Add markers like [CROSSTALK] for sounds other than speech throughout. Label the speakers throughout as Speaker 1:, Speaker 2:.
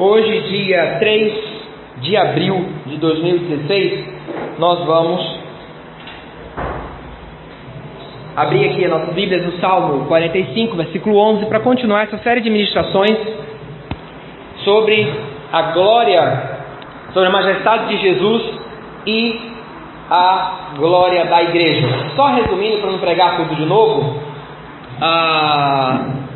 Speaker 1: Hoje, dia 3 de abril de 2016, nós vamos abrir aqui a nossa Bíblia no Salmo 45, versículo 11, para continuar essa série de ministrações sobre a glória, sobre a majestade de Jesus e a glória da igreja. Só resumindo, para não pregar tudo de novo, a,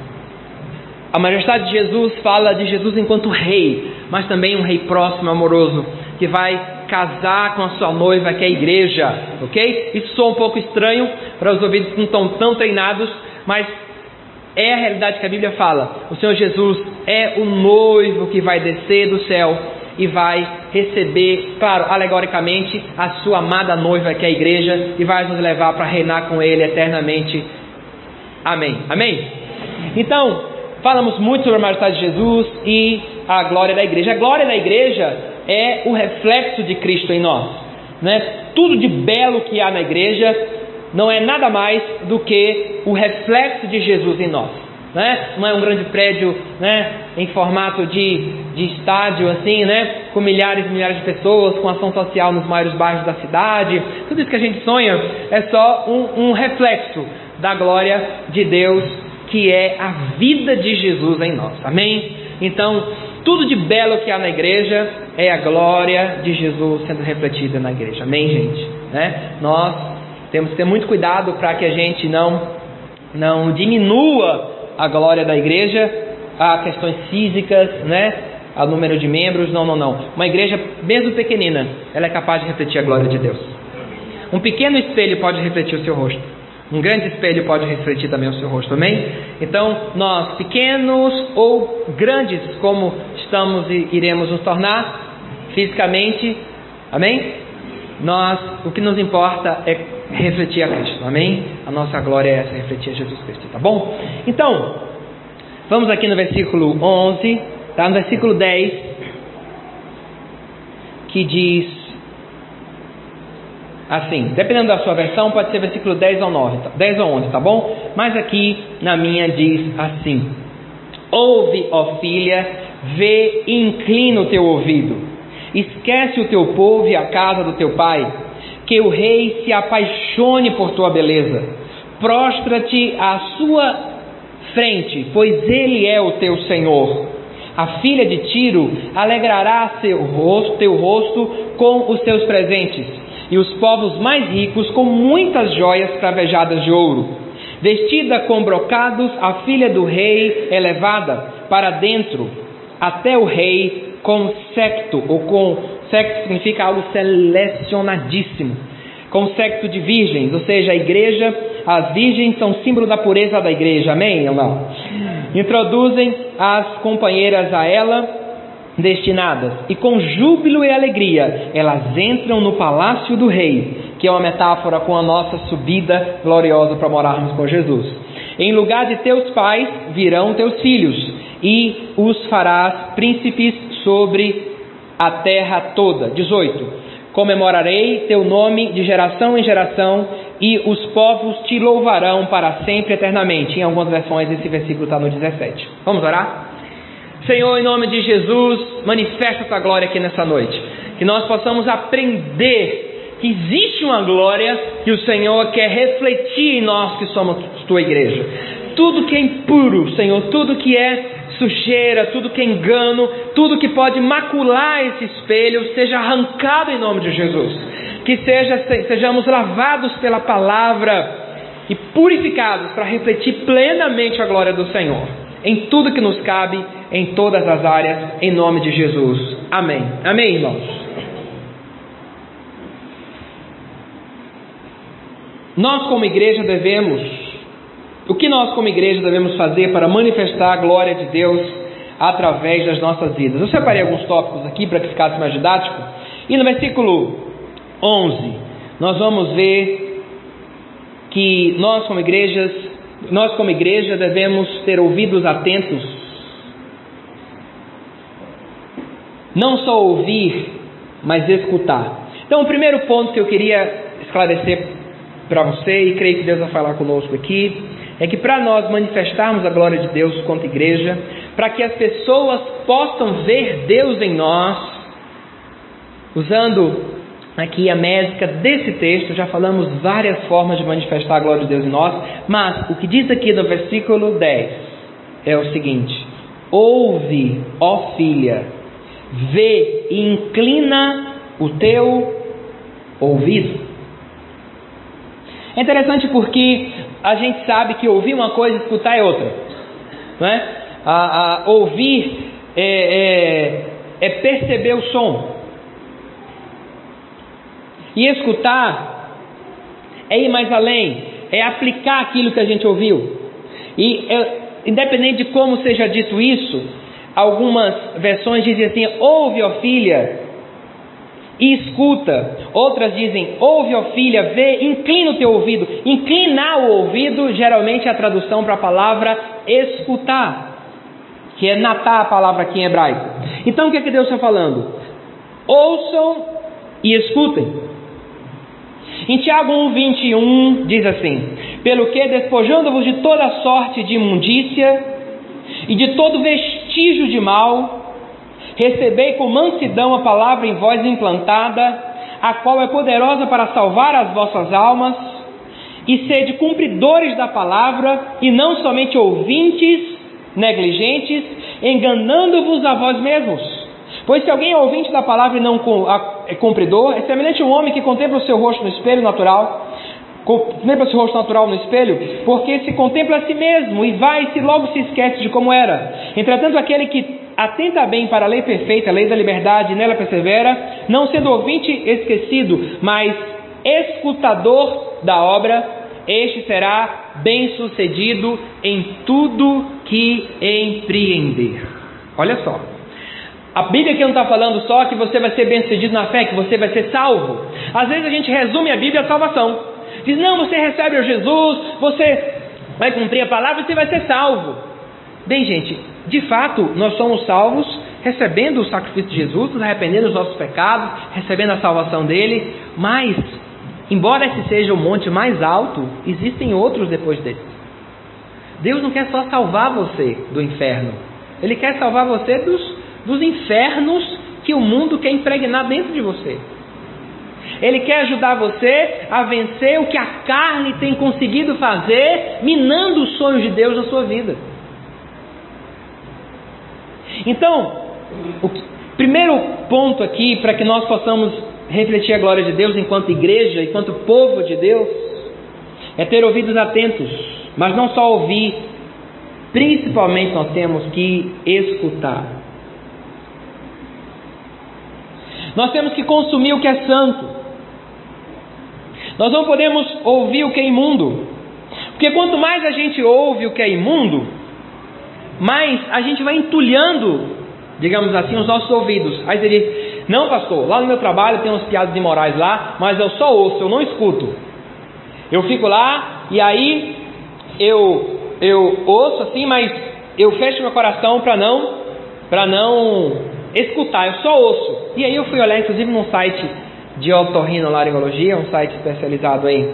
Speaker 1: a majestade de Jesus fala de Jesus enquanto rei, mas também um rei próximo, amoroso, que vai casar com a sua noiva, que é a igreja, ok? Isso soa um pouco estranho para os ouvidos que não estão tão treinados, mas é a realidade que a Bíblia fala. O Senhor Jesus é o noivo que vai descer do céu e vai receber, claro, alegoricamente, a sua amada noiva, que é a igreja, e vai nos levar para reinar com Ele eternamente. Amém. Amém? Então, falamos muito sobre a majestade de Jesus e a glória da igreja. A glória da igreja é o reflexo de Cristo em nós. Né? Tudo de belo que há na igreja não é nada mais do que o reflexo de Jesus em nós. Né? Não é um grande prédio né, em formato de, de estádio, assim, né? com milhares e milhares de pessoas, com ação social nos maiores bairros da cidade. Tudo isso que a gente sonha é só um, um reflexo da glória de Deus, que é a vida de Jesus em nós. Amém? Então, tudo de belo que há na igreja é a glória de Jesus sendo refletida na igreja. Amém, gente? Né? Nós temos que ter muito cuidado para que a gente não, não diminua a glória da igreja a questões físicas, né? A número de membros, não, não, não. Uma igreja, mesmo pequenina, ela é capaz de refletir a glória de Deus. Um pequeno espelho pode refletir o seu rosto. Um grande espelho pode refletir também o seu rosto, amém? Então, nós, pequenos ou grandes, como estamos e iremos nos tornar fisicamente, amém? Nós, o que nos importa é refletir a Cristo, amém? A nossa glória é essa, refletir a Jesus Cristo, tá bom? Então, vamos aqui no versículo 11, tá? No versículo 10, que diz assim, dependendo da sua versão, pode ser versículo 10 ou 9, 10 ou 11, tá bom? Mas aqui na minha diz assim: Ouve, ó filha, vê e inclina o teu ouvido. Esquece o teu povo e a casa do teu pai, que o rei se apaixone por tua beleza. Prostra-te à sua frente, pois ele é o teu Senhor. A filha de Tiro alegrará seu rosto, teu rosto com os seus presentes, e os povos mais ricos com muitas joias cravejadas de ouro. Vestida com brocados, a filha do rei é levada para dentro, até o rei com secto, ou com secto significa algo selecionadíssimo, com secto de virgens, ou seja, a igreja, as virgens são símbolo da pureza da igreja, amém? Não? Introduzem as companheiras a ela destinadas, e com júbilo e alegria elas entram no palácio do rei, que é uma metáfora com a nossa subida gloriosa para morarmos com Jesus. Em lugar de teus pais virão teus filhos, e os farás príncipes sobre a terra toda. 18. Comemorarei teu nome de geração em geração, e os povos te louvarão para sempre eternamente. Em algumas versões esse versículo está no 17. Vamos orar? Senhor, em nome de Jesus, manifesta tua glória aqui nessa noite. Que nós possamos aprender que existe uma glória que o Senhor quer refletir em nós que somos tua igreja. Tudo que é impuro, Senhor, tudo que é sujeira, tudo que é engano, tudo que pode macular esse espelho, seja arrancado em nome de Jesus. Que seja, sejamos lavados pela palavra e purificados para refletir plenamente a glória do Senhor. Em tudo que nos cabe, em todas as áreas, em nome de Jesus. Amém. Amém, irmãos. Nós, como igreja, devemos. O que nós, como igreja, devemos fazer para manifestar a glória de Deus através das nossas vidas? Eu separei alguns tópicos aqui para que ficasse mais didático. E no versículo 11, nós vamos ver que nós, como igrejas, nós, como igreja, devemos ter ouvidos atentos não só ouvir, mas escutar. Então, o primeiro ponto que eu queria esclarecer para você, e creio que Deus vai falar conosco aqui, é que para nós manifestarmos a glória de Deus quanto igreja, para que as pessoas possam ver Deus em nós, usando aqui a mésica desse texto, já falamos várias formas de manifestar a glória de Deus em nós, mas o que diz aqui no versículo 10 é o seguinte: Ouve, ó filha, vê e inclina o teu ouvido. É interessante porque a gente sabe que ouvir uma coisa e escutar é outra. Não é? A, a ouvir é, é, é perceber o som. E escutar é ir mais além, é aplicar aquilo que a gente ouviu. E é, independente de como seja dito isso, algumas versões dizem assim: ouve, ó filha, e escuta. Outras dizem: ouve, ó filha, vê, inclina o teu ouvido. Inclinar o ouvido geralmente é a tradução para a palavra escutar, que é natar a palavra aqui em hebraico. Então o que, é que Deus está falando? Ouçam e escutem. Em Tiago 1,21 diz assim: Pelo que, despojando-vos de toda sorte de imundícia e de todo vestígio de mal, recebei com mansidão a palavra em vós implantada, a qual é poderosa para salvar as vossas almas, e sede cumpridores da palavra, e não somente ouvintes negligentes, enganando-vos a vós mesmos. Pois se alguém é ouvinte da palavra e não é cumpridor, é semelhante a um homem que contempla o seu rosto no espelho natural, contempla seu rosto natural no espelho, porque se contempla a si mesmo e vai e logo se esquece de como era. Entretanto, aquele que atenta bem para a lei perfeita, a lei da liberdade, e nela persevera, não sendo ouvinte esquecido, mas escutador da obra, este será bem-sucedido em tudo que empreender. Olha só. A Bíblia aqui não está falando só que você vai ser bem-sucedido na fé, que você vai ser salvo. Às vezes a gente resume a Bíblia a salvação. Diz, não, você recebe o Jesus, você vai cumprir a palavra e você vai ser salvo. Bem, gente, de fato, nós somos salvos recebendo o sacrifício de Jesus, nos arrependendo dos nossos pecados, recebendo a salvação dele, mas, embora esse seja o monte mais alto, existem outros depois desse. Deus não quer só salvar você do inferno, Ele quer salvar você dos dos infernos que o mundo quer impregnar dentro de você. Ele quer ajudar você a vencer o que a carne tem conseguido fazer, minando os sonhos de Deus na sua vida. Então, o primeiro ponto aqui para que nós possamos refletir a glória de Deus enquanto igreja, enquanto povo de Deus, é ter ouvidos atentos, mas não só ouvir, principalmente nós temos que escutar. Nós temos que consumir o que é santo. Nós não podemos ouvir o que é imundo. Porque quanto mais a gente ouve o que é imundo, mais a gente vai entulhando, digamos assim, os nossos ouvidos. Aí você diz: Não, pastor, lá no meu trabalho tem uns piadas imorais lá, mas eu só ouço, eu não escuto. Eu fico lá e aí eu, eu ouço assim, mas eu fecho meu coração para não, para não escutar, eu só ouço. E aí eu fui olhar, inclusive, num site de otorrinolaringologia, um site especializado em,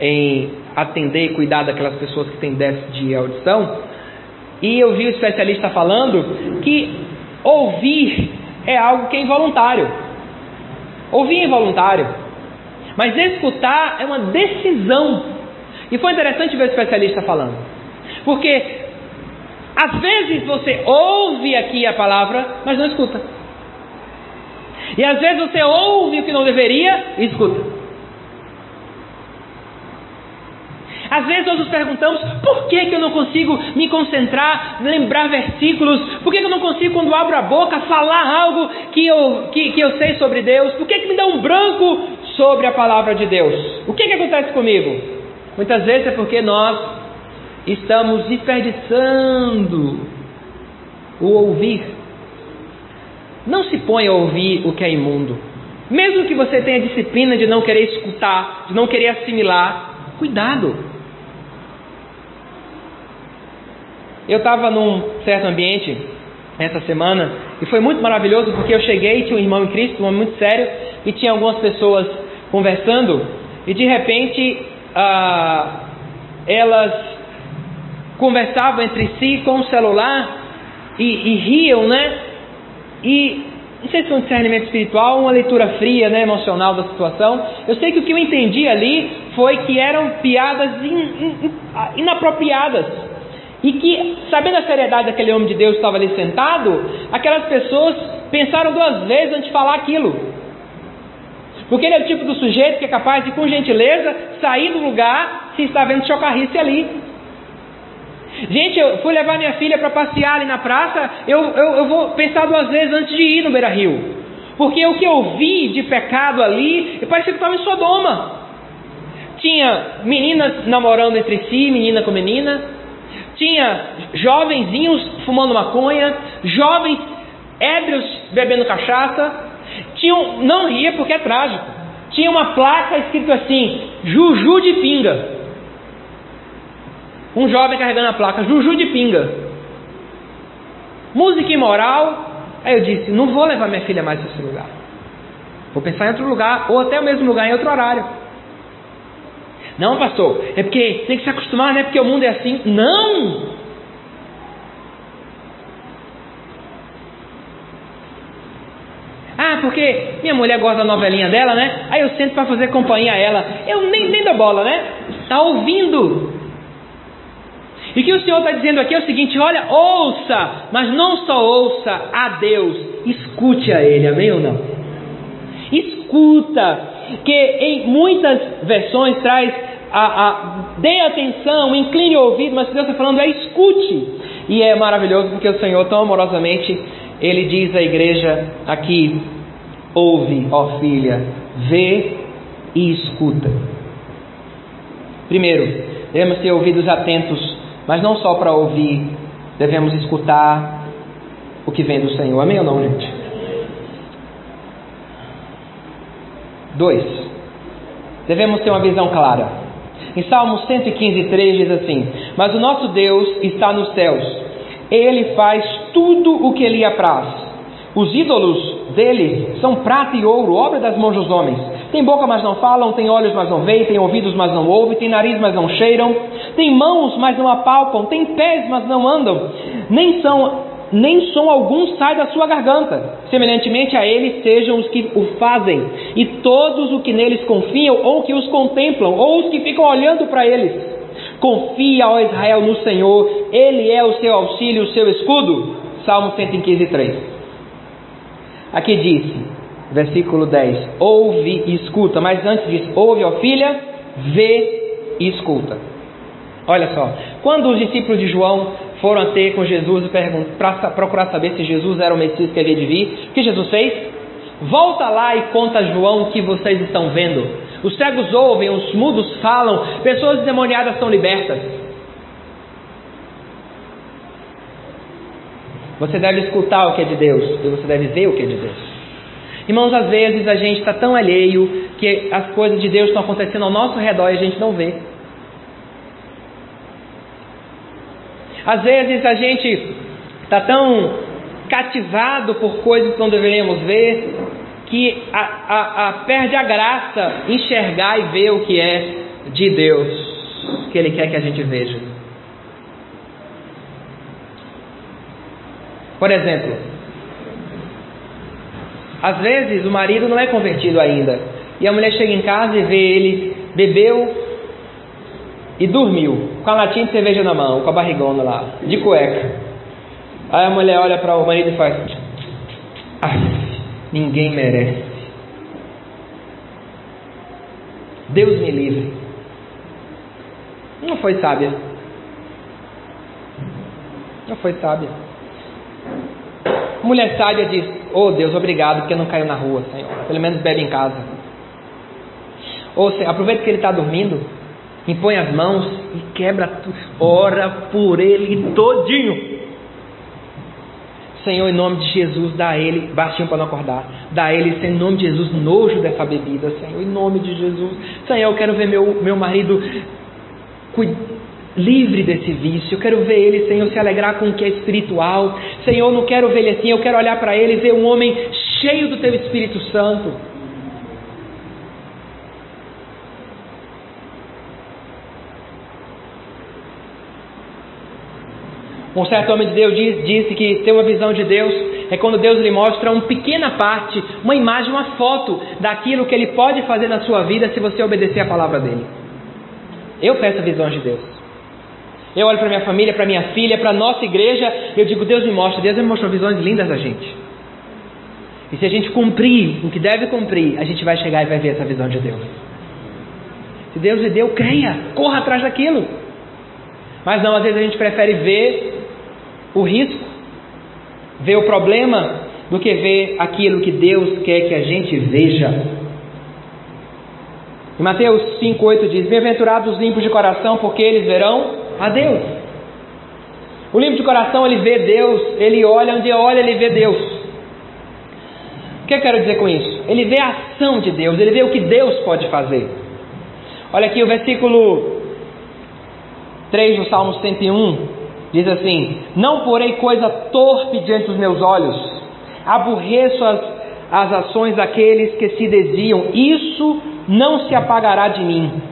Speaker 1: em atender e cuidar daquelas pessoas que têm déficit de audição, e eu vi o especialista falando que ouvir é algo que é involuntário. Ouvir é involuntário. Mas escutar é uma decisão. E foi interessante ver o especialista falando. Porque às vezes você ouve aqui a palavra, mas não escuta. E às vezes você ouve o que não deveria e escuta. Às vezes nós nos perguntamos por que, que eu não consigo me concentrar, lembrar versículos, por que, que eu não consigo, quando abro a boca, falar algo que eu, que, que eu sei sobre Deus, por que, que me dá um branco sobre a palavra de Deus? O que, que acontece comigo? Muitas vezes é porque nós estamos desperdiçando o ouvir. Não se põe a ouvir o que é imundo. Mesmo que você tenha disciplina de não querer escutar, de não querer assimilar, cuidado. Eu estava num certo ambiente essa semana e foi muito maravilhoso porque eu cheguei, tinha um irmão em Cristo, um homem muito sério, e tinha algumas pessoas conversando e de repente ah, elas conversavam entre si com o celular e, e riam, né? E não sei se foi um discernimento espiritual uma leitura fria, né, emocional da situação. Eu sei que o que eu entendi ali foi que eram piadas in, in, inapropriadas. E que, sabendo a seriedade daquele homem de Deus que estava ali sentado, aquelas pessoas pensaram duas vezes antes de falar aquilo. Porque ele é o tipo do sujeito que é capaz de, com gentileza, sair do lugar se está vendo chocarrice ali. Gente, eu fui levar minha filha para passear ali na praça, eu, eu, eu vou pensar duas vezes antes de ir no Beira Rio. Porque o que eu vi de pecado ali, parecia que estava em Sodoma. Tinha meninas namorando entre si, menina com menina. Tinha jovenzinhos fumando maconha, jovens ébrios bebendo cachaça. Tinham, não ria porque é trágico. Tinha uma placa escrito assim: Juju de pinga. Um jovem carregando a placa Juju de pinga. Música imoral. Aí eu disse: não vou levar minha filha mais para esse lugar. Vou pensar em outro lugar, ou até o mesmo lugar em outro horário. Não, pastor, é porque tem que se acostumar, né? Porque o mundo é assim. Não! Ah, porque minha mulher gosta da novelinha dela, né? Aí eu sento para fazer companhia a ela. Eu nem, nem dou bola, né? Está ouvindo. E o que o Senhor está dizendo aqui é o seguinte: olha, ouça, mas não só ouça a Deus, escute a Ele, amém ou não? Escuta, que em muitas versões traz a, a dê atenção, incline o ouvido, mas o que Deus está falando é escute. E é maravilhoso porque o Senhor tão amorosamente ele diz à igreja aqui: ouve, ó filha, vê e escuta. Primeiro, devemos ter ouvidos atentos mas não só para ouvir, devemos escutar o que vem do Senhor. Amém ou não, gente? Dois, devemos ter uma visão clara. Em Salmo 115, 3 diz assim: Mas o nosso Deus está nos céus, ele faz tudo o que lhe apraz. Os ídolos dele são prata e ouro, obra das mãos dos homens. Tem boca, mas não falam, tem olhos, mas não veem, tem ouvidos, mas não ouvem, tem nariz, mas não cheiram, tem mãos, mas não apalpam, tem pés, mas não andam, nem são nem som algum sai da sua garganta. Semelhantemente a ele sejam os que o fazem, e todos os que neles confiam, ou que os contemplam, ou os que ficam olhando para eles. Confia, ó Israel, no Senhor, Ele é o seu auxílio, o seu escudo. Salmo 115, 3. Aqui diz: versículo 10: Ouve e escuta, mas antes diz: Ouve, ó filha, vê e escuta. Olha só, quando os discípulos de João foram ter com Jesus para procurar saber se Jesus era o Messias que havia de vir, o que Jesus fez? Volta lá e conta a João o que vocês estão vendo. Os cegos ouvem, os mudos falam, pessoas endemoniadas são libertas. Você deve escutar o que é de Deus e você deve ver o que é de Deus. Irmãos, às vezes a gente está tão alheio que as coisas de Deus estão acontecendo ao nosso redor e a gente não vê. Às vezes a gente está tão cativado por coisas que não deveríamos ver que a, a, a perde a graça enxergar e ver o que é de Deus, que Ele quer que a gente veja. Por exemplo, às vezes o marido não é convertido ainda. E a mulher chega em casa e vê ele bebeu e dormiu, com a latinha de cerveja na mão, com a barrigona lá, de cueca. Aí a mulher olha para o marido e faz: ninguém merece. Deus me livre. Não foi sábia. Não foi sábia. Mulher sábia diz: Oh Deus, obrigado porque não caiu na rua, Senhor. Pelo menos bebe em casa. Ou seja, aproveita que ele está dormindo, impõe as mãos e quebra tudo. Ora por ele todinho. Senhor, em nome de Jesus, dá a ele, baixinho para não acordar, dá a ele, Senhor, em nome de Jesus, nojo dessa bebida, Senhor, em nome de Jesus. Senhor, eu quero ver meu, meu marido livre desse vício. Eu quero ver ele, Senhor, se alegrar com o que é espiritual. Senhor, não quero ver ele assim, eu quero olhar para ele e ver um homem cheio do teu Espírito Santo. Um certo homem de Deus disse que ter uma visão de Deus é quando Deus lhe mostra uma pequena parte, uma imagem, uma foto daquilo que Ele pode fazer na sua vida se você obedecer a palavra dele. Eu peço visões de Deus. Eu olho para minha família, para minha filha, para nossa igreja, eu digo, Deus me mostra, Deus me mostrou visões lindas da gente. E se a gente cumprir o que deve cumprir, a gente vai chegar e vai ver essa visão de Deus. Se Deus lhe deu, creia, corra atrás daquilo. Mas não, às vezes a gente prefere ver o risco, ver o problema, do que ver aquilo que Deus quer que a gente veja. Em Mateus 5,8 diz: Bem-aventurados os limpos de coração, porque eles verão a Deus. O limpo de coração, ele vê Deus, ele olha, onde olha, ele vê Deus. O que eu quero dizer com isso? Ele vê a ação de Deus, ele vê o que Deus pode fazer. Olha aqui o versículo 3 do Salmo 101 Diz assim: Não porei coisa torpe diante dos meus olhos, aborreço as, as ações daqueles que se desviam, isso não se apagará de mim.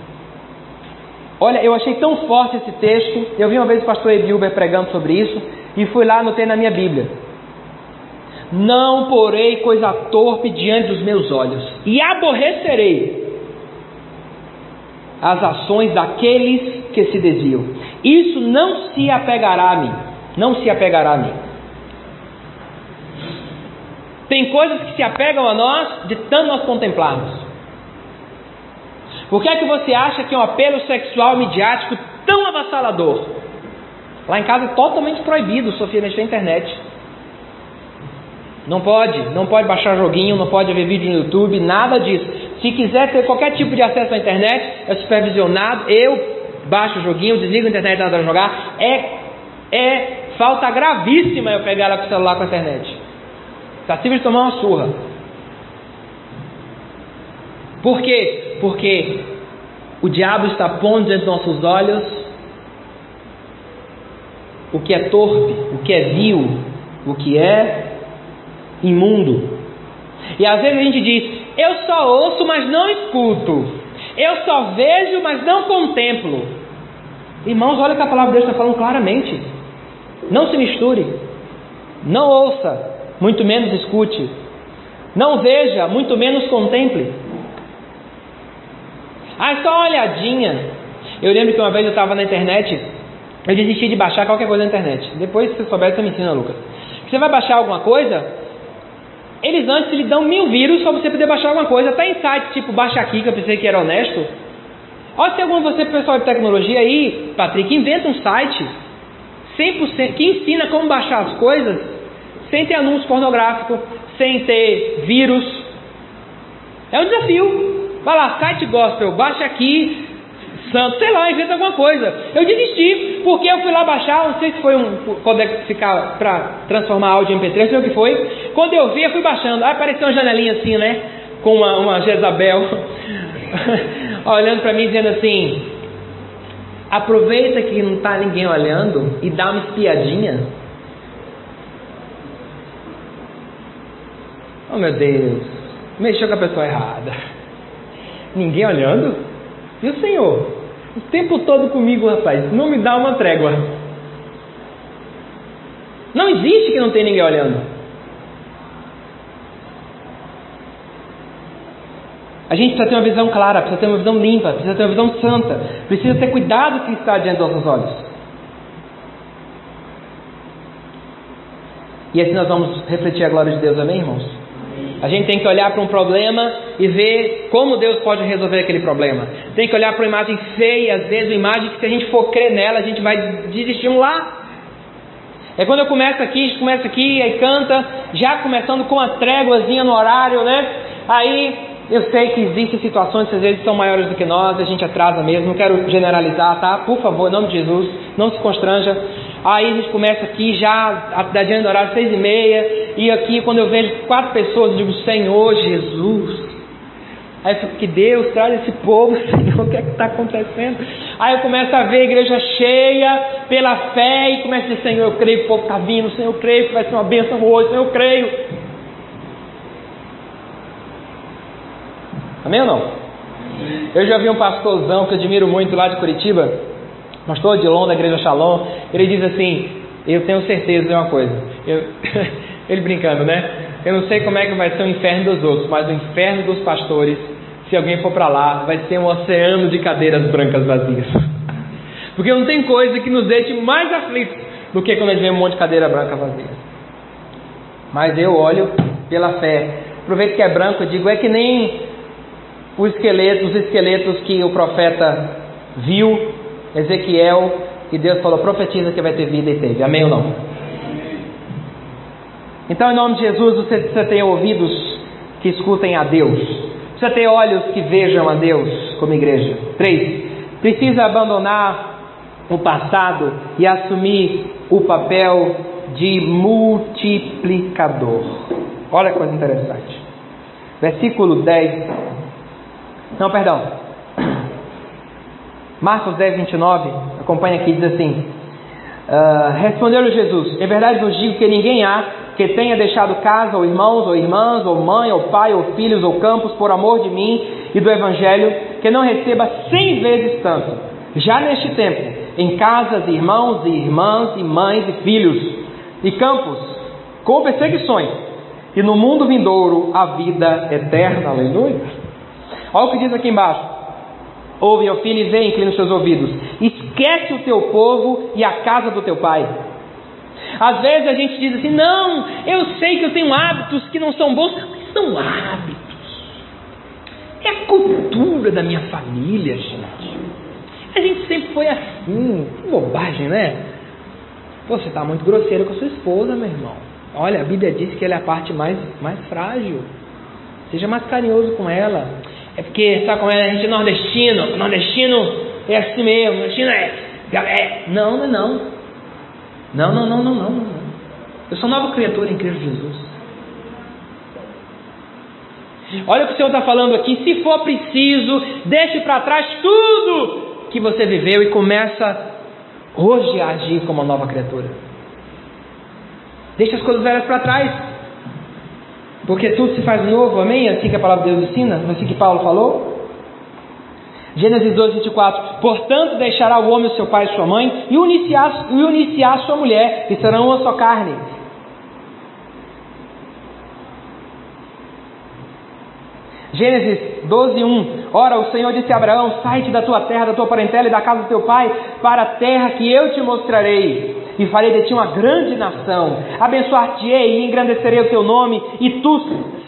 Speaker 1: Olha, eu achei tão forte esse texto, eu vi uma vez o pastor Edilber pregando sobre isso, e fui lá, anotei na minha Bíblia. Não porei coisa torpe diante dos meus olhos, e aborrecerei as ações daqueles que se desviam. Isso não se apegará a mim. Não se apegará a mim. Tem coisas que se apegam a nós de tanto nós contemplarmos. Por que é que você acha que um apelo sexual midiático tão avassalador? Lá em casa é totalmente proibido Sofia mexer na internet. Não pode, não pode baixar joguinho, não pode ver vídeo no YouTube, nada disso. Se quiser ter qualquer tipo de acesso à internet, é supervisionado. Eu baixo o joguinho, desligo a internet hora de jogar. É, é falta gravíssima eu pegar ela com o celular com a internet. Está simples tomar uma surra. Por quê? Porque o diabo está pondo diante dos nossos olhos o que é torpe, o que é vil, o que é imundo. E às vezes a gente diz: Eu só ouço, mas não escuto. Eu só vejo, mas não contemplo. Irmãos, olha que a palavra de Deus está falando claramente. Não se misture. Não ouça, muito menos escute. Não veja, muito menos contemple. Ah, só uma olhadinha. Eu lembro que uma vez eu estava na internet, eu desisti de baixar qualquer coisa na internet. Depois, se você souber, você me ensina, Lucas. Você vai baixar alguma coisa, eles antes lhe dão mil vírus para você poder baixar alguma coisa. Até em sites tipo Baixa Aqui, que eu pensei que era honesto. Olha se algum você, pessoal de tecnologia aí, Patrick, inventa um site 100%, que ensina como baixar as coisas sem ter anúncio pornográfico, sem ter vírus. É um desafio. Vai lá, site gospel, baixa aqui, santo, sei lá, inventa alguma coisa. Eu desisti, porque eu fui lá baixar, não sei se foi um codificar para transformar áudio em MP3, não sei o que foi. Quando eu vi, eu fui baixando. Aí apareceu uma janelinha assim, né? Com uma, uma Jezabel [LAUGHS] olhando para mim dizendo assim: aproveita que não está ninguém olhando e dá uma espiadinha. Oh meu Deus, mexeu com a pessoa errada. Ninguém olhando? E o Senhor? O tempo todo comigo, rapaz, não me dá uma trégua. Não existe que não tem ninguém olhando. A gente precisa ter uma visão clara, precisa ter uma visão limpa, precisa ter uma visão santa, precisa ter cuidado o que está diante dos nossos olhos. E assim nós vamos refletir a glória de Deus, amém, irmãos? A gente tem que olhar para um problema e ver como Deus pode resolver aquele problema. Tem que olhar para uma imagem feia, às vezes uma imagem que se a gente for crer nela, a gente vai desestimular. É quando eu começo aqui, a gente começa aqui, aí canta, já começando com uma tréguazinha no horário, né? Aí eu sei que existem situações que às vezes são maiores do que nós, a gente atrasa mesmo, não quero generalizar, tá? Por favor, em nome de Jesus, não se constranja. Aí a gente começa aqui já, da diante do horário, seis e meia, e aqui quando eu vejo quatro pessoas, eu digo, Senhor Jesus. Aí eu fico, que Deus traz esse povo, [LAUGHS] Senhor, o que é que está acontecendo? Aí eu começo a ver a igreja cheia pela fé e começo a dizer, Senhor, eu creio que o povo está vindo, Senhor, eu creio que vai ser uma bênção hoje, Senhor, eu creio. Amém ou não? Eu já vi um pastorzão que eu admiro muito lá de Curitiba, pastor Odilon da igreja Shalom, ele diz assim: eu tenho certeza de uma coisa. Eu, [LAUGHS] ele brincando, né? Eu não sei como é que vai ser o inferno dos outros, mas o inferno dos pastores, se alguém for para lá, vai ser um oceano de cadeiras brancas vazias. [LAUGHS] Porque não tem coisa que nos deixe mais aflitos do que quando a gente vê um monte de cadeira branca vazia. Mas eu olho pela fé. Aproveito que é branco, eu digo, é que nem o esqueleto, os esqueletos que o profeta viu, Ezequiel, e Deus falou: profetiza que vai ter vida e teve. Amém ou não? Então, em nome de Jesus, você precisa ter ouvidos que escutem a Deus, precisa ter olhos que vejam a Deus como igreja. Três, precisa abandonar o passado e assumir o papel de multiplicador. Olha que coisa interessante. Versículo 10. Não, perdão. Marcos 10, 29. Acompanha aqui, diz assim: uh, Respondeu-lhe Jesus: Em verdade vos digo que ninguém há que tenha deixado casa, ou irmãos, ou irmãs, ou mãe, ou pai, ou filhos, ou campos, por amor de mim e do Evangelho, que não receba cem vezes tanto, já neste tempo, em casas, irmãos e irmãs, e mães e filhos, e campos, com perseguições, e no mundo vindouro a vida eterna. Aleluia. Olha o que diz aqui embaixo. Ouve, ó filho, e vem, inclina os seus ouvidos. Esquece o teu povo e a casa do teu pai. Às vezes a gente diz assim: não, eu sei que eu tenho hábitos que não são bons, mas são hábitos. É a cultura da minha família, gente. A gente sempre foi assim. Que bobagem, né? Pô, você está muito grosseiro com a sua esposa, meu irmão. Olha, a Bíblia diz que ela é a parte mais, mais frágil. Seja mais carinhoso com ela. É porque, sabe como é? A gente é nordestino. Nordestino é assim mesmo. Nordestino é. é não, não, não. Não, não, não, não, não, não. Eu sou nova criatura em Cristo Jesus. Olha o que o Senhor está falando aqui. Se for preciso, deixe para trás tudo que você viveu e começa hoje a agir como uma nova criatura. Deixe as coisas velhas para trás. Porque tudo se faz novo, amém? Assim que a palavra de Deus ensina, assim que Paulo falou. Gênesis 2, 24. Portanto, deixará o homem seu pai e sua mãe, e uniciar sua mulher, e serão uma só carne. Gênesis 12, 1. Ora, o Senhor disse a Abraão: Sai-te da tua terra, da tua parentela e da casa do teu pai, para a terra que eu te mostrarei. E farei de ti uma grande nação. Abençoar-te-ei e engrandecerei o teu nome, e tu,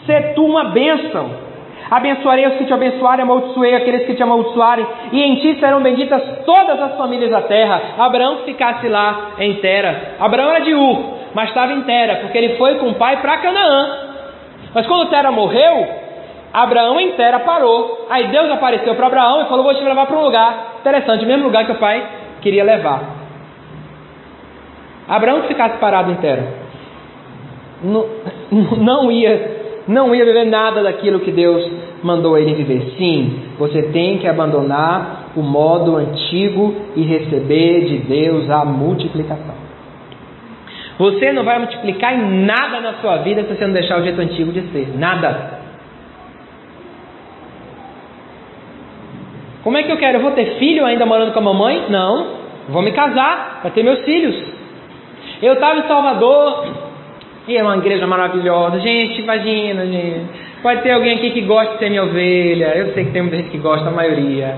Speaker 1: se tu uma bênção. Abençoarei os que te abençoarem, amaldiçoei aqueles que te amaldiçoarem, e em ti serão benditas todas as famílias da terra. Abraão ficasse lá em Tera. Abraão era de Ur, mas estava em Tera, porque ele foi com o pai para Canaã. Mas quando Tera morreu, Abraão em Tera parou. Aí Deus apareceu para Abraão e falou: Vou te levar para um lugar interessante, o mesmo lugar que o pai queria levar. Abraão que ficasse parado em Tera, não, [LAUGHS] não ia não ia viver nada daquilo que Deus mandou ele viver. Sim, você tem que abandonar o modo antigo e receber de Deus a multiplicação. Você não vai multiplicar em nada na sua vida se você não deixar o jeito antigo de ser. Nada. Como é que eu quero? Eu vou ter filho ainda morando com a mamãe? Não. Vou me casar para ter meus filhos. Eu estava em Salvador, e é uma igreja maravilhosa. Gente, imagina, gente. Pode ter alguém aqui que gosta de ser minha ovelha. Eu sei que tem muita gente que gosta, a maioria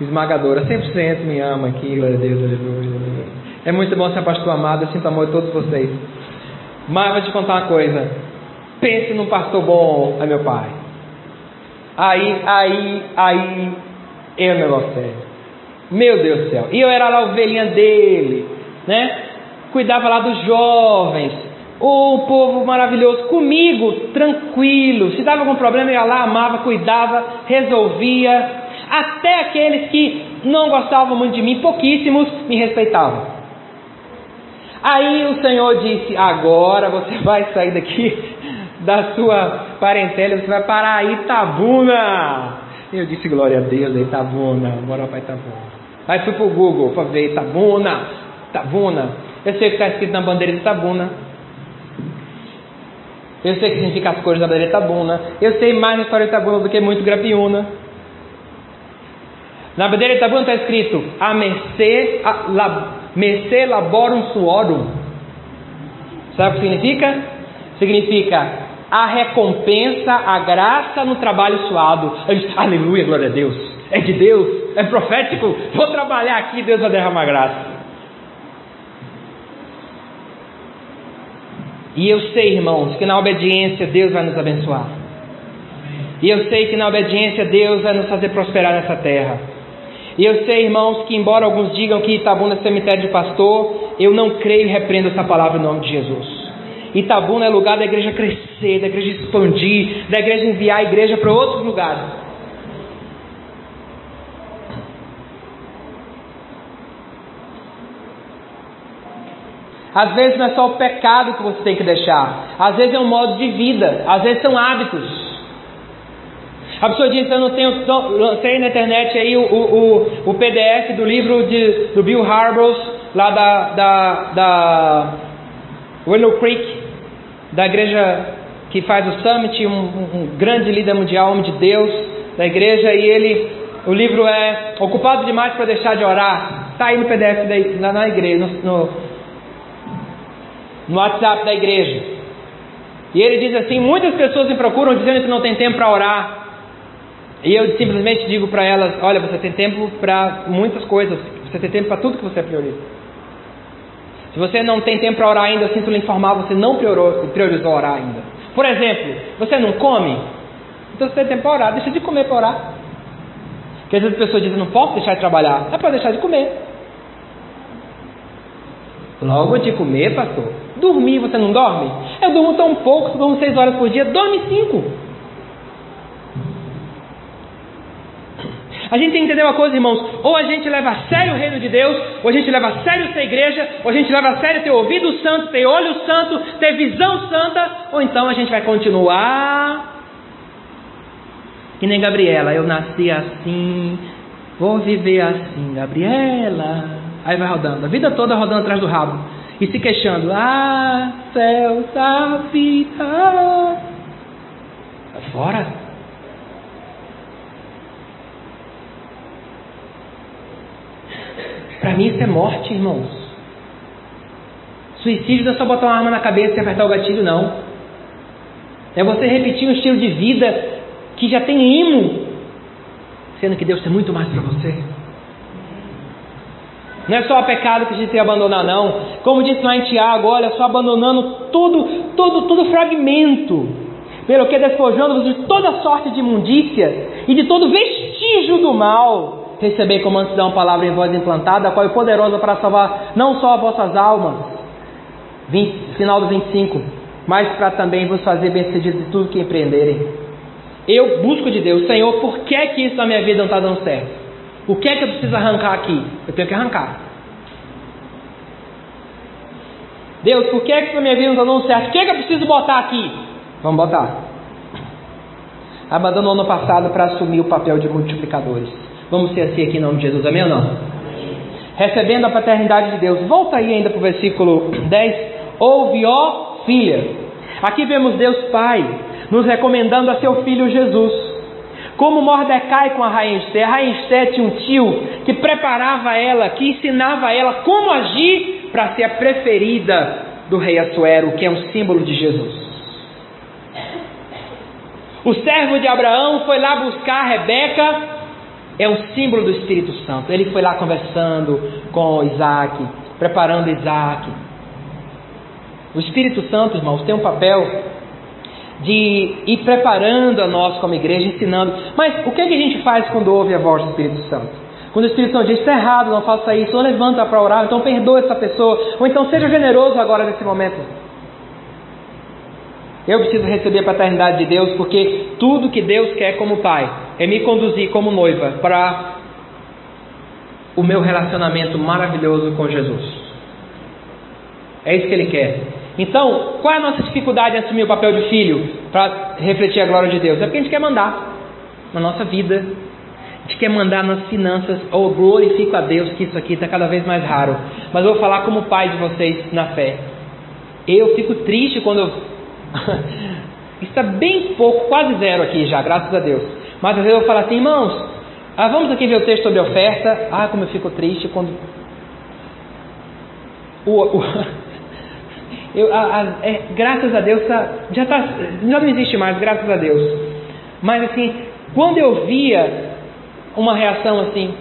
Speaker 1: esmagadora. 100% me ama aqui, glória a Deus, aleluia. É muito bom ser pastor amado. Eu sinto amor de todos vocês. Mas vou te contar uma coisa. Pense num pastor bom, é meu pai. Aí, aí, aí, é o negócio sério. Meu Deus do céu. E eu era lá a ovelhinha dele, né? Cuidava lá dos jovens o povo maravilhoso, comigo, tranquilo. Se dava algum problema, ia lá, amava, cuidava, resolvia. Até aqueles que não gostavam muito de mim, pouquíssimos, me respeitavam. Aí o Senhor disse: Agora você [LAUGHS] vai sair daqui [LAUGHS] da sua parentela, você vai para Itabuna. Eu disse: Glória a Deus, Itabuna, bora para Itabuna. Aí fui para o Google para ver Itabuna, Itabuna. Eu sei o que está escrito na bandeira de Itabuna. Eu sei que significa as cores da bandeira Itabuna. Eu sei mais na história de Itabuna do que muito Grapiúna. Na bandeira Itabuna está escrito a mercê, a, la, mercê laborum suorum. Sabe o que significa? Significa a recompensa, a graça no trabalho suado. Aleluia, glória a Deus. É de Deus, é profético. Vou trabalhar aqui, Deus vai derramar graça. E eu sei, irmãos, que na obediência Deus vai nos abençoar. E eu sei que na obediência Deus vai nos fazer prosperar nessa terra. E eu sei, irmãos, que embora alguns digam que Itabuna é cemitério de pastor, eu não creio e repreendo essa palavra em nome de Jesus. Itabuna é lugar da igreja crescer, da igreja expandir, da igreja enviar a igreja para outros lugares. Às vezes não é só o pecado que você tem que deixar, às vezes é um modo de vida, às vezes são hábitos. A pessoa diz, eu não tenho, lancei na internet aí o, o, o, PDF do livro de, do Bill Harbors, lá da, da, da Willow Creek, da igreja que faz o Summit, um, um grande líder mundial, homem de Deus da igreja, e ele, o livro é Ocupado Demais para Deixar de Orar, está aí no PDF da, na, igreja, no, no, no WhatsApp da igreja. E ele diz assim: muitas pessoas me procuram dizendo que não tem tempo para orar. E eu simplesmente digo para elas: olha, você tem tempo para muitas coisas, você tem tempo para tudo que você prioriza. Se você não tem tempo para orar ainda, sinto lhe informar, você não priorizou, priorizou orar ainda. Por exemplo, você não come? Então você tem tempo para orar, deixa de comer para orar. Porque às vezes a pessoa diz: não posso deixar de trabalhar, é para deixar de comer. Logo de comer, pastor. Dormir, você não dorme? Eu durmo tão pouco, durmo seis horas por dia, dorme cinco. A gente tem que entender uma coisa, irmãos: ou a gente leva a sério o reino de Deus, ou a gente leva a sério essa igreja, ou a gente leva a sério ter ouvido santo, ter olho santo, ter visão santa, ou então a gente vai continuar. Que nem Gabriela, eu nasci assim, vou viver assim, Gabriela. Aí vai rodando, a vida toda rodando atrás do rabo e se queixando: Ah, céu da vida. Vai fora. Para mim isso é morte, irmãos. Suicídio não é só botar uma arma na cabeça e apertar o gatilho, não. É você repetir um estilo de vida que já tem imo, sendo que Deus tem muito mais para você. Não é só o pecado que a gente tem que abandonar, não. Como disse lá em Tiago, olha, só abandonando tudo, todo, todo fragmento, pelo que despojando-vos de toda sorte de imundícia e de todo vestígio do mal receber como antes uma palavra em voz implantada, a qual é poderosa para salvar não só as vossas almas, 20, final do 25, mas para também vos fazer bem-sucedido de tudo que empreenderem. Eu busco de Deus, Senhor, por que é que isso na minha vida não está dando certo? O que é que eu preciso arrancar aqui? Eu tenho que arrancar. Deus, por que é que isso na minha vida não está dando certo? O que é que eu preciso botar aqui? Vamos botar. Abandonou no passado para assumir o papel de multiplicadores. Vamos ser assim aqui em nome de Jesus, amém ou não? Recebendo a paternidade de Deus. Volta aí ainda para o versículo 10. Ouve, ó filha. Aqui vemos Deus Pai nos recomendando a seu filho Jesus. Como Mordecai com a rainha Esther. A rainha Esther tinha um tio que preparava ela, que ensinava ela como agir para ser a preferida do rei Assuero, que é um símbolo de Jesus. O servo de Abraão foi lá buscar Rebeca é um símbolo do Espírito Santo. Ele foi lá conversando com Isaac, preparando Isaac. O Espírito Santo, irmãos, tem um papel de ir preparando a nós como igreja, ensinando. Mas o que, é que a gente faz quando ouve a voz do Espírito Santo? Quando o Espírito Santo diz, está errado, não faça isso, ou levanta para orar, então perdoa essa pessoa, ou então seja generoso agora nesse momento. Eu preciso receber a paternidade de Deus porque tudo que Deus quer como pai é me conduzir como noiva para o meu relacionamento maravilhoso com Jesus. É isso que Ele quer. Então, qual é a nossa dificuldade em assumir o papel de filho para refletir a glória de Deus? É porque a gente quer mandar na nossa vida, a gente quer mandar nas finanças, ou oh, glorifico a Deus que isso aqui está cada vez mais raro. Mas eu vou falar como pai de vocês na fé. Eu fico triste quando eu [LAUGHS] Está bem pouco, quase zero aqui já, graças a Deus. Mas às vezes eu falo assim, irmãos, ah, vamos aqui ver o texto sobre oferta. Ah, como eu fico triste quando. O, o... [LAUGHS] eu, a, a, é, graças a Deus, tá, já, tá, já não existe mais, graças a Deus. Mas assim, quando eu via uma reação assim,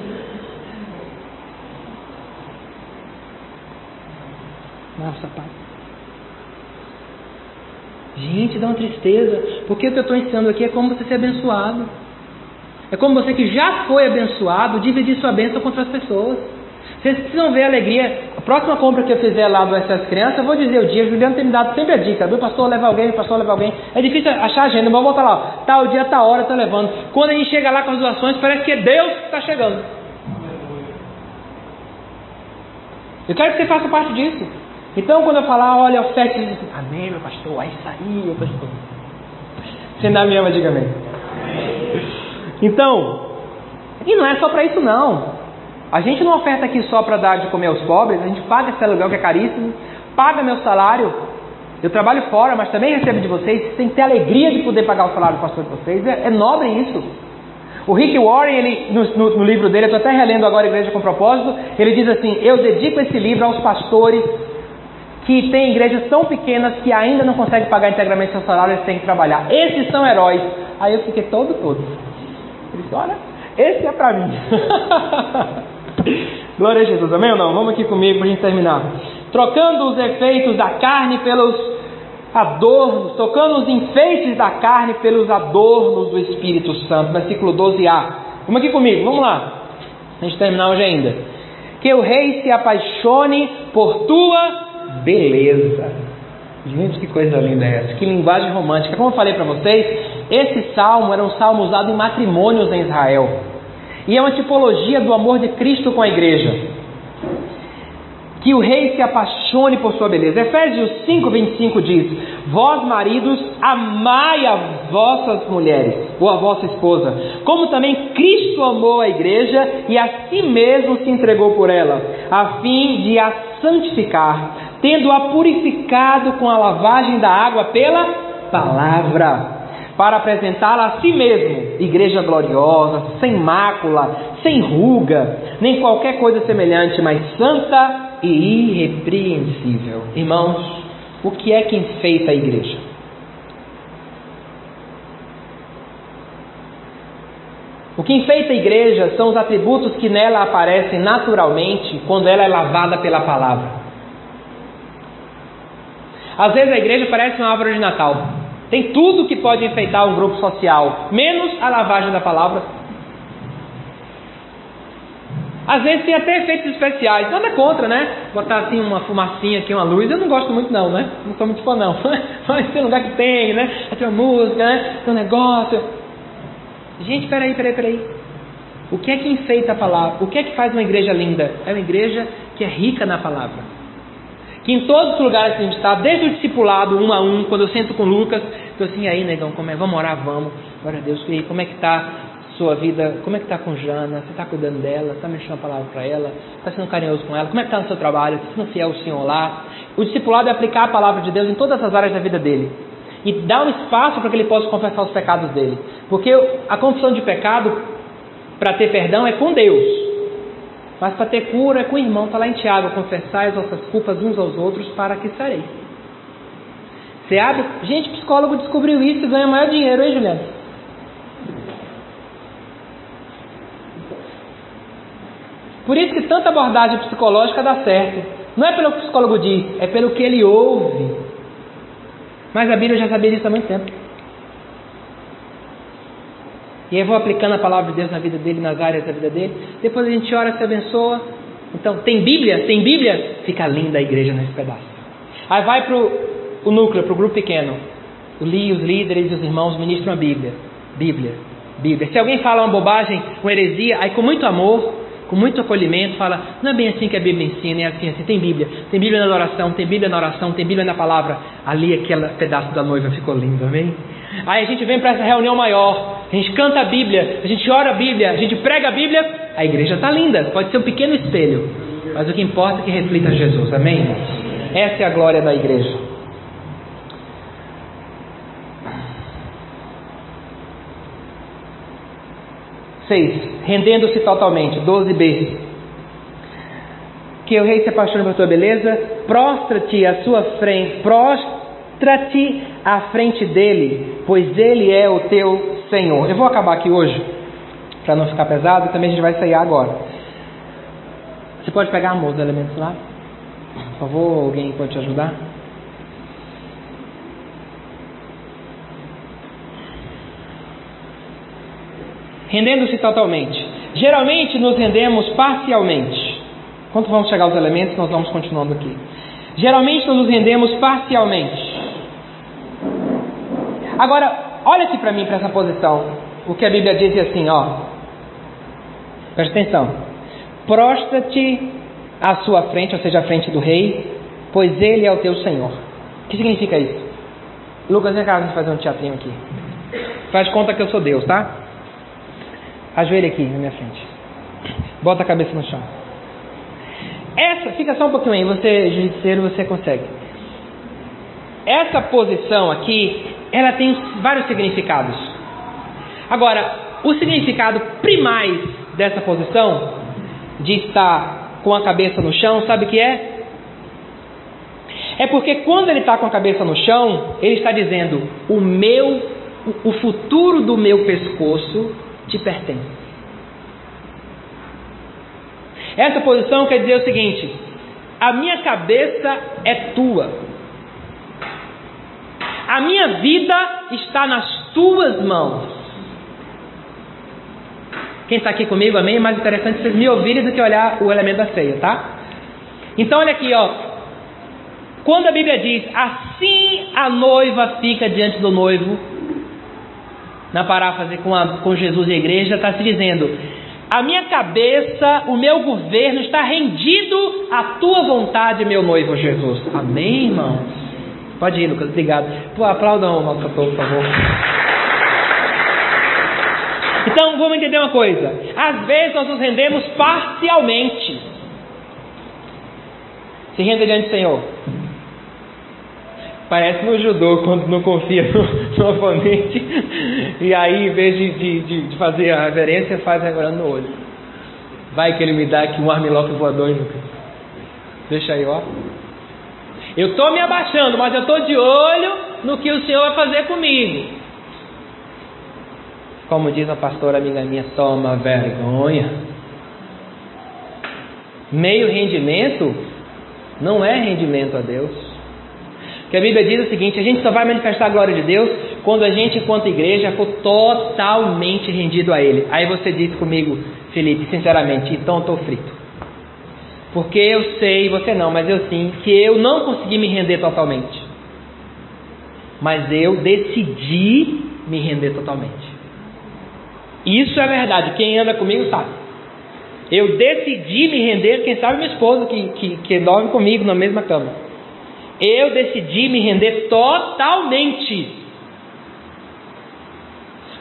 Speaker 1: nossa, pai. Gente, dá uma tristeza, porque o que eu estou ensinando aqui é como você ser abençoado. É como você que já foi abençoado dividir sua bênção com outras pessoas. Vocês precisam ver a alegria. A próxima compra que eu fizer lá do essas crianças, eu vou dizer o dia. Juliano tem me dado sempre a dica. Do pastor leva alguém, o pastor leva alguém. É difícil achar a agenda, mas vou botar lá. Tal dia, tal hora, tá levando. Quando a gente chega lá com as doações, parece que é Deus que está chegando. Eu quero que você faça parte disso. Então, quando eu falar, olha, oferta, você diz assim, amém, meu pastor, é isso aí, meu pastor. Você ainda me ama, diga amém. Então, e não é só para isso não. A gente não oferta aqui só para dar de comer aos pobres, a gente paga esse aluguel que é caríssimo, paga meu salário. Eu trabalho fora, mas também recebo de vocês. Tem que ter alegria de poder pagar o salário do pastor de vocês. É, é nobre isso. O Rick Warren, ele, no, no, no livro dele, eu estou até relendo agora Igreja com Propósito, ele diz assim: Eu dedico esse livro aos pastores que têm igrejas tão pequenas que ainda não conseguem pagar integralmente seu salário, eles têm que trabalhar. Esses são heróis. Aí eu fiquei todo, todo. Ele disse: Olha, esse é para mim. [LAUGHS] Glória a Jesus, amém ou não? Vamos aqui comigo para gente terminar. Trocando os efeitos da carne pelos adornos, tocando os enfeites da carne pelos adornos do Espírito Santo. Versículo 12a. Vamos aqui comigo, vamos lá. A gente terminar hoje ainda. Que o rei se apaixone por tua beleza. Gente, que coisa linda é essa, que linguagem romântica. Como eu falei para vocês, esse salmo era um salmo usado em matrimônios em Israel. E é uma tipologia do amor de Cristo com a igreja. Que o rei se apaixone por sua beleza. Efésios 5,25 diz: Vós, maridos, amai as vossas mulheres, ou a vossa esposa, como também Cristo amou a igreja e a si mesmo se entregou por ela, a fim de a santificar, tendo-a purificado com a lavagem da água pela palavra para apresentá-la a si mesmo, igreja gloriosa, sem mácula, sem ruga, nem qualquer coisa semelhante, mas santa e irrepreensível. Irmãos, o que é que enfeita a igreja? O que enfeita a igreja são os atributos que nela aparecem naturalmente quando ela é lavada pela palavra. Às vezes a igreja parece uma árvore de Natal. Tem tudo que pode enfeitar um grupo social, menos a lavagem da palavra. Às vezes tem até efeitos especiais, nada contra, né? Botar assim uma fumacinha aqui, uma luz, eu não gosto muito não, né? Não sou muito fã não. [LAUGHS] Mas tem lugar que tem, né? Tem uma música, né? Tem um negócio. Gente, peraí, peraí, peraí. O que é que enfeita a palavra? O que é que faz uma igreja linda? É uma igreja que é rica na palavra que em todos os lugares que a gente está, desde o discipulado, um a um, quando eu sento com Lucas, estou assim, aí negão, como é? Vamos orar, vamos. Glória a Deus, e aí, como é que está sua vida? Como é que está com Jana? Você está cuidando dela? Está mexendo a palavra para ela? Está sendo carinhoso com ela? Como é que está no seu trabalho? Está sendo fiel ao Senhor lá? O discipulado é aplicar a palavra de Deus em todas as áreas da vida dele. E dar um espaço para que ele possa confessar os pecados dele. Porque a confissão de pecado, para ter perdão, é com Deus. Mas para ter cura é com o irmão, está lá em Tiago, confessar as vossas culpas uns aos outros para que sareis. Você abre. Gente, psicólogo descobriu isso e ganha maior dinheiro, hein, Juliana? Por isso que tanta abordagem psicológica dá certo. Não é pelo que o psicólogo diz, é pelo que ele ouve. Mas a Bíblia já sabia disso há muito tempo. E eu vou aplicando a palavra de Deus na vida dele, nas áreas da vida dele. Depois a gente ora, se abençoa. Então, tem Bíblia? Tem Bíblia? Fica linda a igreja nesse pedaço. Aí vai para o núcleo, para o grupo pequeno. os líderes e os irmãos ministram a Bíblia. Bíblia, Bíblia. Se alguém fala uma bobagem, uma heresia, aí com muito amor, com muito acolhimento, fala: não é bem assim que a Bíblia ensina, é assim, assim. Tem Bíblia, tem Bíblia na oração, tem Bíblia na oração, tem Bíblia na palavra. Ali aquele pedaço da noiva ficou lindo, amém? Aí a gente vem para essa reunião maior, a gente canta a Bíblia, a gente ora a Bíblia, a gente prega a Bíblia, a igreja está linda, pode ser um pequeno espelho, mas o que importa é que reflita Jesus, amém? Essa é a glória da igreja. Seis, rendendo-se totalmente, 12b. que o rei se apaixone por tua beleza, prostra-te à sua frente, prostra-te à frente dele, pois ele é o teu Senhor. Eu vou acabar aqui hoje, para não ficar pesado, também a gente vai sair agora. Você pode pegar, amor, os elementos lá? Por favor, alguém pode te ajudar? Rendendo-se totalmente. Geralmente nos rendemos parcialmente. Quando vamos chegar aos elementos, nós vamos continuando aqui. Geralmente nós nos rendemos parcialmente. Agora, olha aqui para mim, para essa posição. O que a Bíblia diz é assim, ó. Presta atenção. Prostra-te à sua frente, ou seja, à frente do rei, pois ele é o teu Senhor. O que significa isso? Lucas, vem cá, gente fazer um teatrinho aqui. Faz conta que eu sou Deus, tá? Ajoelha aqui na minha frente. Bota a cabeça no chão. Essa, fica só um pouquinho aí, você, justiceiro, você consegue. Essa posição aqui, ela tem vários significados. Agora, o significado primais dessa posição, de estar com a cabeça no chão, sabe o que é? É porque quando ele está com a cabeça no chão, ele está dizendo: o meu, o futuro do meu pescoço te pertence. Essa posição quer dizer o seguinte: a minha cabeça é tua, a minha vida está nas tuas mãos. Quem está aqui comigo, amém? É mais interessante vocês me ouvirem do que olhar o elemento da ceia, tá? Então, olha aqui, ó. Quando a Bíblia diz assim a noiva fica diante do noivo, na paráfrase com, a, com Jesus e a igreja, está se dizendo: a minha cabeça, o meu governo está rendido à tua vontade, meu noivo Jesus. Amém, irmãos? Pode ir, Lucas, obrigado. Pô, aplaudam o nosso cantor, por favor. Então, vamos entender uma coisa. Às vezes nós nos rendemos parcialmente. Se renda diante do Senhor. Parece no judô, [LAUGHS] quando não confia no, no oponente, e aí, em vez de, de, de, fazer a reverência, faz reverendo no olho. Vai que ele me dá aqui um armlock voador, Lucas. Deixa aí, ó. Eu estou me abaixando, mas eu estou de olho no que o Senhor vai fazer comigo. Como diz a pastora amiga minha, toma vergonha. Meio rendimento não é rendimento a Deus. Que a Bíblia diz o seguinte: a gente só vai manifestar a glória de Deus quando a gente, enquanto igreja, for totalmente rendido a Ele. Aí você diz comigo, Felipe, sinceramente, então estou frito. Porque eu sei, você não, mas eu sim, que eu não consegui me render totalmente. Mas eu decidi me render totalmente. Isso é verdade. Quem anda comigo sabe. Eu decidi me render, quem sabe minha esposa que, que, que dorme comigo na mesma cama. Eu decidi me render totalmente.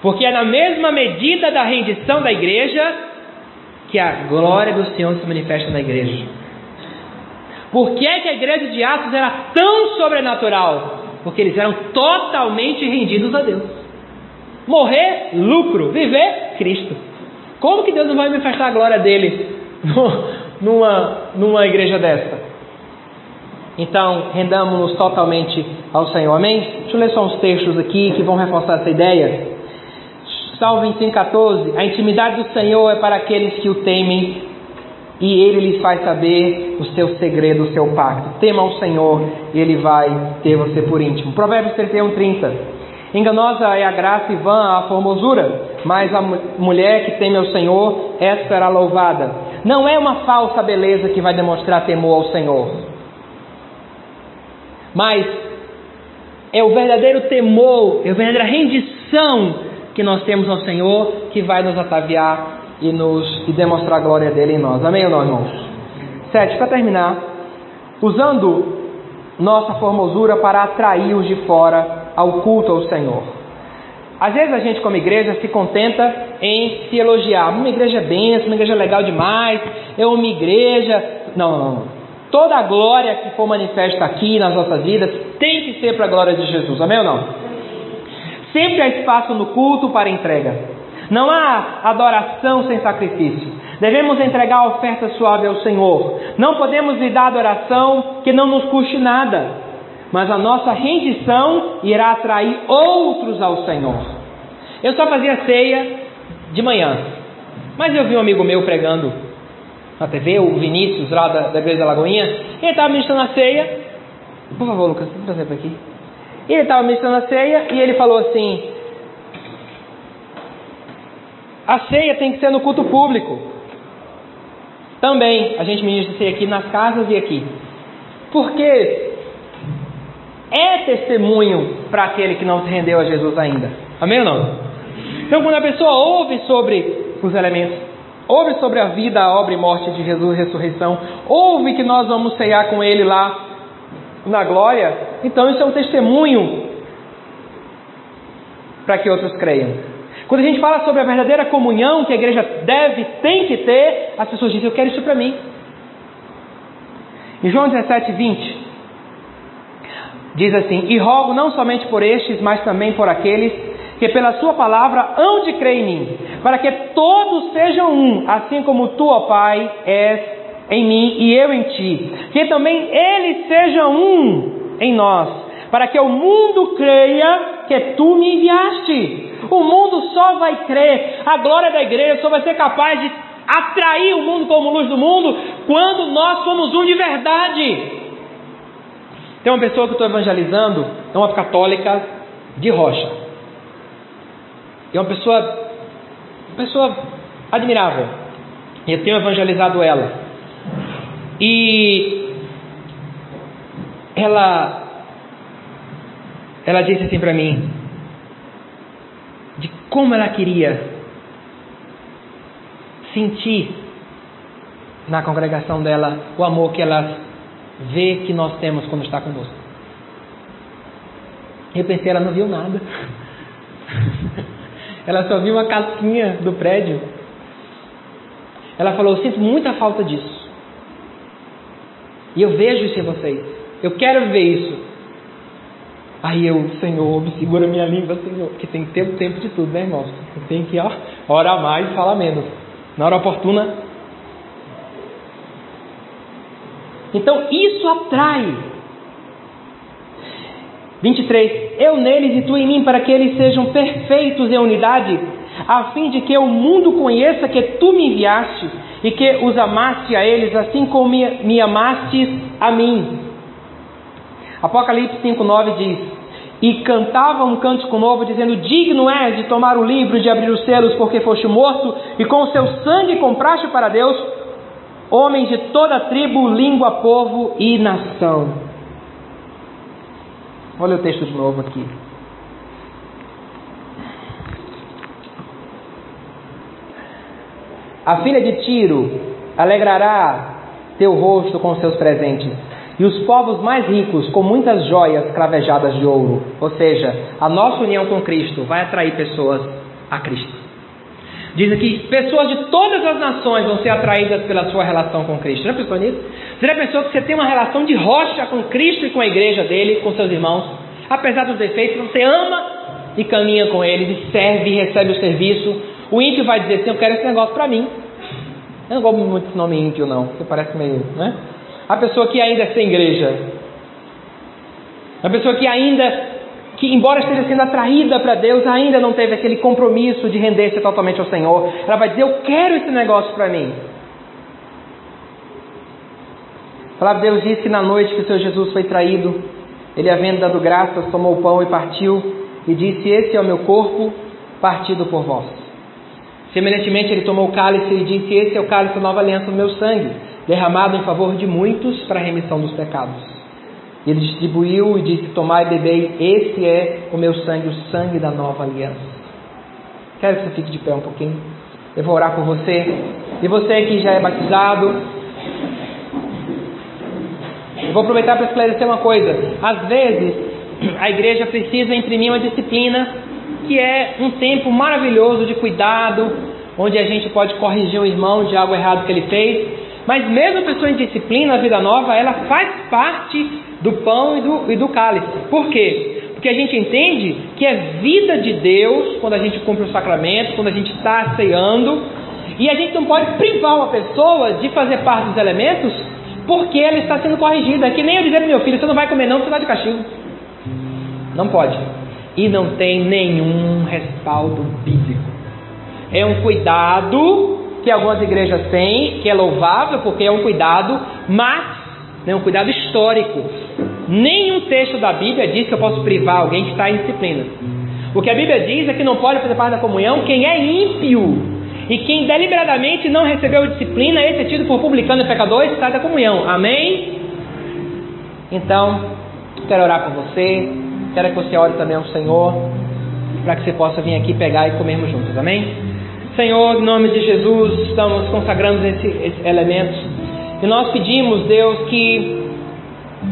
Speaker 1: Porque é na mesma medida da rendição da igreja que a glória do Senhor se manifesta na igreja. Por que, que a igreja de Atos era tão sobrenatural? Porque eles eram totalmente rendidos a Deus. Morrer, lucro. Viver, Cristo. Como que Deus não vai manifestar a glória dele [LAUGHS] numa, numa igreja dessa? Então, rendamos-nos totalmente ao Senhor. Amém? Deixa eu ler só uns textos aqui que vão reforçar essa ideia. Salmo 25,14 A intimidade do Senhor é para aqueles que o temem e Ele lhes faz saber o seu segredo, o seu pacto. Tema ao Senhor e Ele vai ter você por íntimo. Provérbios 31,30 Enganosa é a graça e vã a formosura, mas a mulher que teme ao Senhor, essa será louvada. Não é uma falsa beleza que vai demonstrar temor ao Senhor mas é o verdadeiro temor, é a verdadeira rendição que nós temos ao Senhor que vai nos ataviar e nos e demonstrar a glória dele em nós. Amém não, irmãos? Sete, para terminar, usando nossa formosura para atrair os de fora ao culto ao Senhor. Às vezes a gente, como igreja, se contenta em se elogiar. Uma igreja é benção, uma igreja é legal demais, é uma igreja. Não, não, não. Toda a glória que for manifesta aqui nas nossas vidas tem que ser para a glória de Jesus, amém ou não? Sempre há espaço no culto para entrega. Não há adoração sem sacrifício. Devemos entregar a oferta suave ao Senhor. Não podemos lhe dar adoração que não nos custe nada, mas a nossa rendição irá atrair outros ao Senhor. Eu só fazia ceia de manhã, mas eu vi um amigo meu pregando na TV, o Vinícius, lá da, da Igreja da Lagoinha, ele estava ministrando a ceia. Por favor, Lucas, trazer para aqui. Ele estava ministrando a ceia e ele falou assim: a ceia tem que ser no culto público. Também a gente ministra ceia aqui nas casas e aqui. Porque é testemunho para aquele que não se rendeu a Jesus ainda. Amém ou não? Então, quando a pessoa ouve sobre os elementos, ouve sobre a vida, a obra e morte de Jesus, ressurreição, ouve que nós vamos ceiar com Ele lá na glória, então isso é um testemunho para que outros creiam. Quando a gente fala sobre a verdadeira comunhão que a igreja deve, tem que ter, as pessoas dizem: Eu quero isso para mim. Em João 17, 20, diz assim: E rogo não somente por estes, mas também por aqueles que pela Sua palavra hão de crer em mim, para que todos sejam um, assim como tu, ó Pai, és em mim e eu em ti, que também eles sejam um em nós, para que o mundo creia que tu me enviaste. O mundo só vai crer, a glória da igreja só vai ser capaz de atrair o mundo como luz do mundo quando nós somos um de verdade. Tem uma pessoa que eu estou evangelizando, é uma católica de rocha. É uma pessoa, pessoa admirável. E eu tenho evangelizado ela. E ela, ela disse assim para mim: como ela queria sentir na congregação dela o amor que ela vê que nós temos quando está conosco. Eu pensei, ela não viu nada. [LAUGHS] ela só viu uma casquinha do prédio. Ela falou: Eu sinto muita falta disso. E eu vejo isso em vocês. Eu quero ver isso. Aí eu, Senhor, segura minha língua, Senhor, porque tem que ter o tempo de tudo, né, irmãos? Tem que ó, orar mais e falar menos. Na hora oportuna. Então isso atrai. 23. Eu neles e tu em mim, para que eles sejam perfeitos em unidade, a fim de que o mundo conheça que tu me enviaste e que os amaste a eles, assim como me, me amaste a mim. Apocalipse 5,9 diz: E cantava um cântico novo, dizendo: Digno és de tomar o livro de abrir os selos, porque foste morto, e com o seu sangue compraste para Deus homens de toda tribo, língua, povo e nação. Olha o texto de novo aqui. A filha de Tiro alegrará teu rosto com seus presentes e os povos mais ricos com muitas joias cravejadas de ouro. Ou seja, a nossa união com Cristo vai atrair pessoas a Cristo. Diz aqui: pessoas de todas as nações vão ser atraídas pela sua relação com Cristo. Já pensou nisso? Você já pensou que você tem uma relação de rocha com Cristo e com a igreja dele, com seus irmãos? Apesar dos defeitos, você ama e caminha com eles e serve e recebe o serviço. O ímpio vai dizer assim: Eu quero esse negócio para mim. Eu não gosto muito desse nome ímpio, não, porque parece meio. Né? A pessoa que ainda é sem igreja. A pessoa que ainda, que embora esteja sendo atraída para Deus, ainda não teve aquele compromisso de render-se totalmente ao Senhor. Ela vai dizer: Eu quero esse negócio para mim. A palavra de Deus diz que na noite que o Senhor Jesus foi traído, ele, havendo dado graças, tomou o pão e partiu, e disse: Esse é o meu corpo, partido por vós. Semelhantemente, ele tomou o cálice e disse: Esse é o cálice da nova aliança do meu sangue derramado em favor de muitos para a remissão dos pecados. Ele distribuiu e disse: Tomai e bebei, esse é o meu sangue, o sangue da nova aliança. Quero que você fique de pé um pouquinho. Eu vou orar por você. E você que já é batizado, eu vou aproveitar para esclarecer uma coisa. Às vezes, a igreja precisa imprimir uma disciplina que é um tempo maravilhoso de cuidado, onde a gente pode corrigir o irmão de algo errado que ele fez, mas mesmo a pessoa em disciplina, a vida nova, ela faz parte do pão e do, e do cálice. Por quê? Porque a gente entende que é vida de Deus quando a gente cumpre o sacramento, quando a gente está ceando, E a gente não pode privar uma pessoa de fazer parte dos elementos porque ela está sendo corrigida. É que nem eu dizer para meu filho: você não vai comer, não, você vai de castigo. Não pode. E não tem nenhum respaldo bíblico. É um cuidado que algumas igrejas têm, que é louvável porque é um cuidado, mas é um cuidado histórico. Nenhum texto da Bíblia diz que eu posso privar alguém que está em disciplina. O que a Bíblia diz é que não pode fazer parte da comunhão quem é ímpio. E quem deliberadamente não recebeu disciplina, esse é tido por publicano e pecador, está da comunhão. Amém? Então, quero orar por você. Quero que você ore também ao Senhor, para que você possa vir aqui pegar e comermos juntos. Amém? Senhor, em nome de Jesus, estamos consagrando esses esse elementos. E nós pedimos, Deus, que,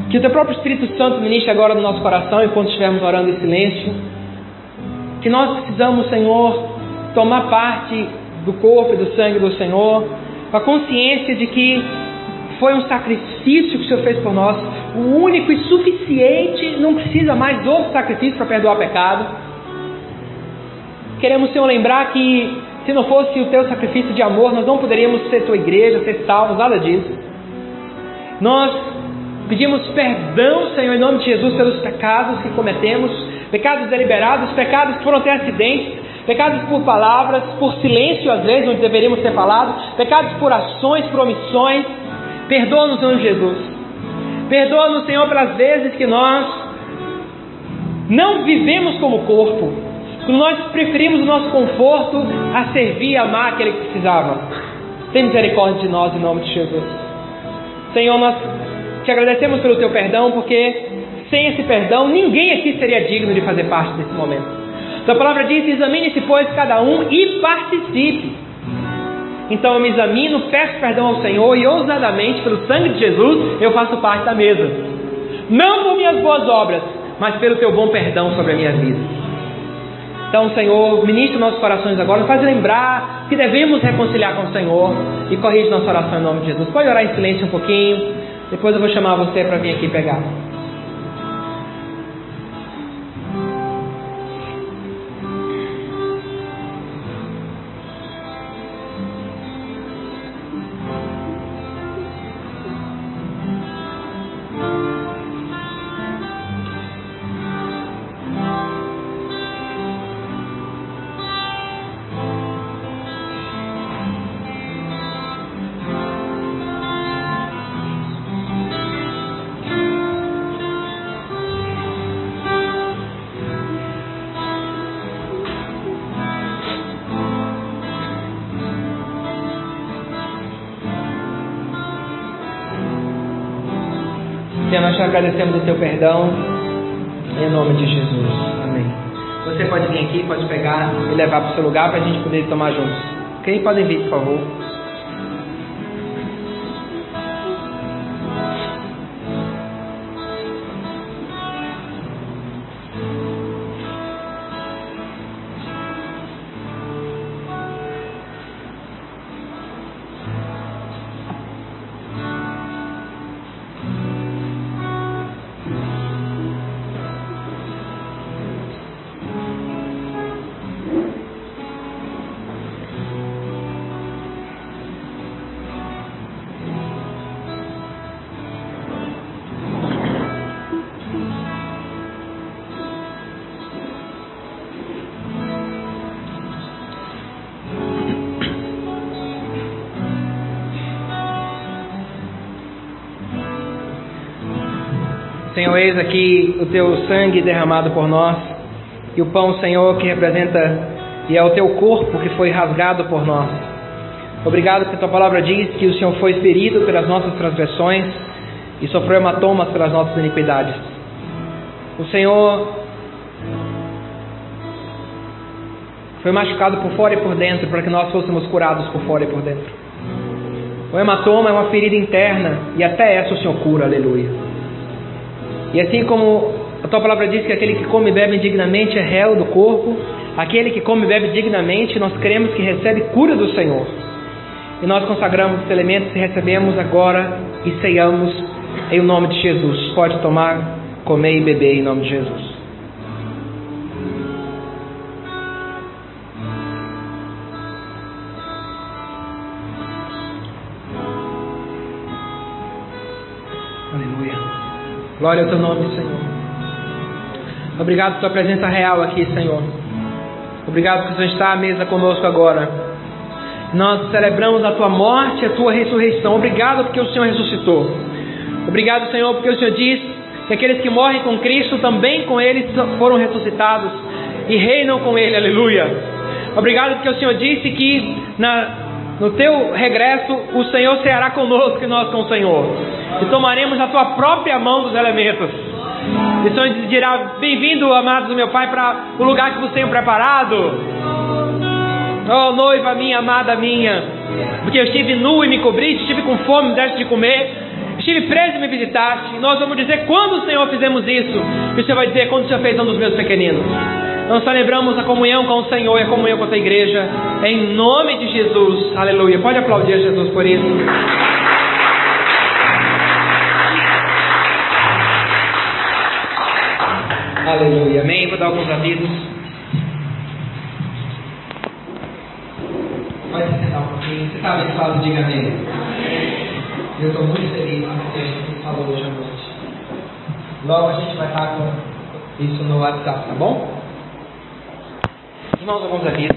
Speaker 1: que o Teu próprio Espírito Santo ministre agora no nosso coração, enquanto estivermos orando em silêncio. Que nós precisamos, Senhor, tomar parte do corpo e do sangue do Senhor, com a consciência de que foi um sacrifício que o Senhor fez por nós, o único e suficiente, não precisa mais de outro sacrifício para perdoar o pecado. Queremos, Senhor, lembrar que se não fosse o teu sacrifício de amor, nós não poderíamos ser tua igreja, ser salvos, nada disso. Nós pedimos perdão, Senhor, em nome de Jesus, pelos pecados que cometemos, pecados deliberados, pecados que foram até acidentes, pecados por palavras, por silêncio às vezes, onde deveríamos ter falado, pecados por ações, por omissões. Perdoa-nos, Senhor Jesus. Perdoa-nos, Senhor, pelas vezes que nós não vivemos como corpo, nós preferimos o nosso conforto a servir e amar aquele que precisava. Tem misericórdia de nós em nome de Jesus. Senhor, nós te agradecemos pelo teu perdão, porque sem esse perdão ninguém aqui seria digno de fazer parte desse momento. Sua palavra diz: examine-se, pois, cada um e participe. Então eu me examino, peço perdão ao Senhor e ousadamente, pelo sangue de Jesus, eu faço parte da mesa. Não por minhas boas obras, mas pelo teu bom perdão sobre a minha vida. Então, Senhor, ministra nossos corações agora, nos faz lembrar que devemos reconciliar com o Senhor e corrige nossa oração em nome de Jesus. Pode orar em silêncio um pouquinho, depois eu vou chamar você para vir aqui pegar. Agradecemos o teu perdão, em nome de Jesus. Amém. Você pode vir aqui, pode pegar e levar para o seu lugar para a gente poder tomar juntos. Ok? Podem vir, por favor. Senhor, eis aqui o teu sangue derramado por nós e o pão, Senhor, que representa e é o teu corpo que foi rasgado por nós. Obrigado porque tua palavra diz que o Senhor foi ferido pelas nossas transgressões e sofreu hematomas pelas nossas iniquidades. O Senhor foi machucado por fora e por dentro para que nós fôssemos curados por fora e por dentro. O hematoma é uma ferida interna e até essa o Senhor cura, aleluia. E assim como a tua palavra diz que aquele que come e bebe indignamente é réu do corpo, aquele que come e bebe dignamente, nós cremos que recebe cura do Senhor. E nós consagramos esses elementos e recebemos agora e ceiamos em nome de Jesus. Pode tomar, comer e beber em nome de Jesus. Glória ao teu nome, Senhor. Obrigado pela tua presença real aqui, Senhor. Obrigado por Senhor está à mesa conosco agora. Nós celebramos a tua morte e a tua ressurreição. Obrigado porque o Senhor ressuscitou. Obrigado, Senhor, porque o Senhor diz que aqueles que morrem com Cristo também com Ele foram ressuscitados e reinam com Ele. Aleluia. Obrigado porque o Senhor disse que na, no teu regresso o Senhor ceará conosco e nós com o Senhor. E tomaremos a tua própria mão dos elementos. E o Senhor dirá: Bem-vindo, amados do meu Pai, para o lugar que você tem preparado. Oh, noiva minha, amada minha, porque eu estive nu e me cobri, estive com fome, me deste de comer, estive preso e me visitaste. E nós vamos dizer quando o Senhor fizemos isso. E o Senhor vai dizer quando o Senhor fez um dos meus pequeninos. Nós celebramos a comunhão com o Senhor e a comunhão com a igreja, em nome de Jesus. Aleluia. Pode aplaudir a Jesus por isso. Aleluia. Amém. Vou dar alguns avisos. Pode sentar um pouquinho. Você está abençoado, diga amém. Eu estou muito feliz com o que a gente falou hoje à noite. Logo a gente vai estar com isso no WhatsApp, tá bom? Irmãos, alguns avisos.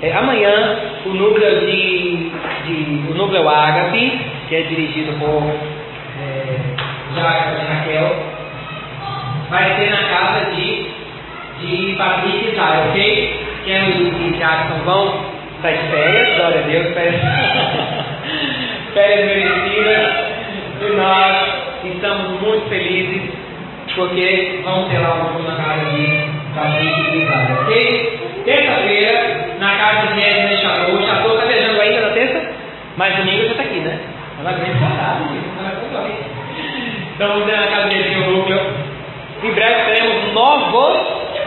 Speaker 1: É, amanhã o núcleo de, de, o núcleo Agape, que é dirigido por é, Jacob e Raquel, vai ser na casa de, de Patrícia e Zay, ok? Quem e Jackson vão estar de férias, glória a Deus, férias, [LAUGHS] férias merecidas. E nós estamos muito felizes porque vamos ter lá um na casa de Patrícia e Zay, ok? Terça-feira, na casa de e Chateau. O Chateau está viajando ainda na terça, mas domingo já está aqui, né? Ela vem casada, Então vamos na casa dele o núcleo em breve teremos novos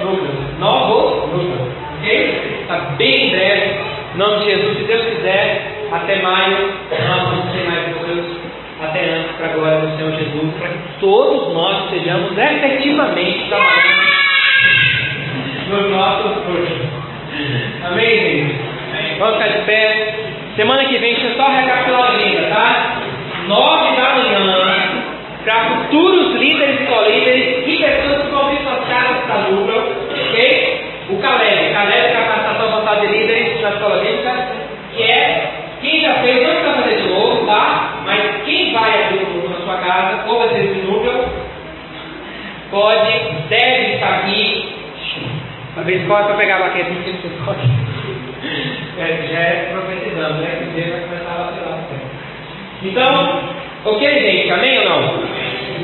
Speaker 1: núcleos. Novos núcleos. Ok? Está bem em breve. Em nome de Jesus, se Deus quiser, até maio, nós vamos ter mais núcleos. Até antes, para a glória do Senhor Jesus, para que todos nós sejamos efetivamente trabalhando nos nossos núcleos. Amém, gente? Vamos ficar de pé. Semana que vem, deixa eu só recapitular a agenda, tá? Nove da manhã, para futuros líderes e colíderes e pessoas que vão suas casas para núcleo, ok? O Caleb, Caleb é capacitação avançada de líderes na escola bíblica, que é quem já fez, não precisa fazer de novo, tá? Mas quem vai um núcleo na sua casa, ou vai ser esse núcleo, pode, deve estar aqui. Talvez corre para pegar a sei se você. É, já é profetizando, né? Que dia vai começar a vacilar. Então, ok, gente? Amém ou não?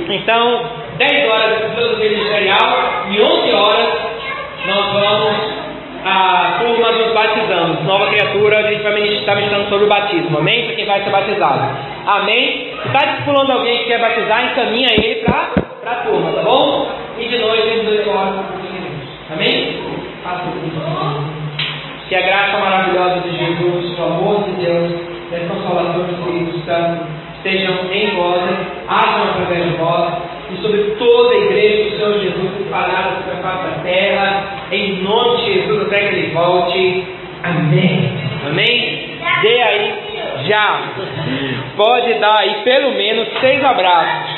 Speaker 1: Então, 10 horas de do ministerial e 11 horas nós vamos à turma dos batizamos. Nova criatura, a gente vai estar ministrando sobre o batismo. Amém? Para quem vai ser batizado. Amém? Se está discipulando alguém que quer batizar, encaminha ele para a turma, tá bom? E de noite, às 18 horas, Amém? Que a graça maravilhosa de Jesus, o amor de Deus e a consolação do Espírito Santo sejam em vós, hajam através de vós e sobre toda a igreja do Senhor Jesus espalhada sobre a face da terra, em nome de Jesus, até que ele volte. Amém. Amém? Dê aí já. Pode dar aí pelo menos seis abraços.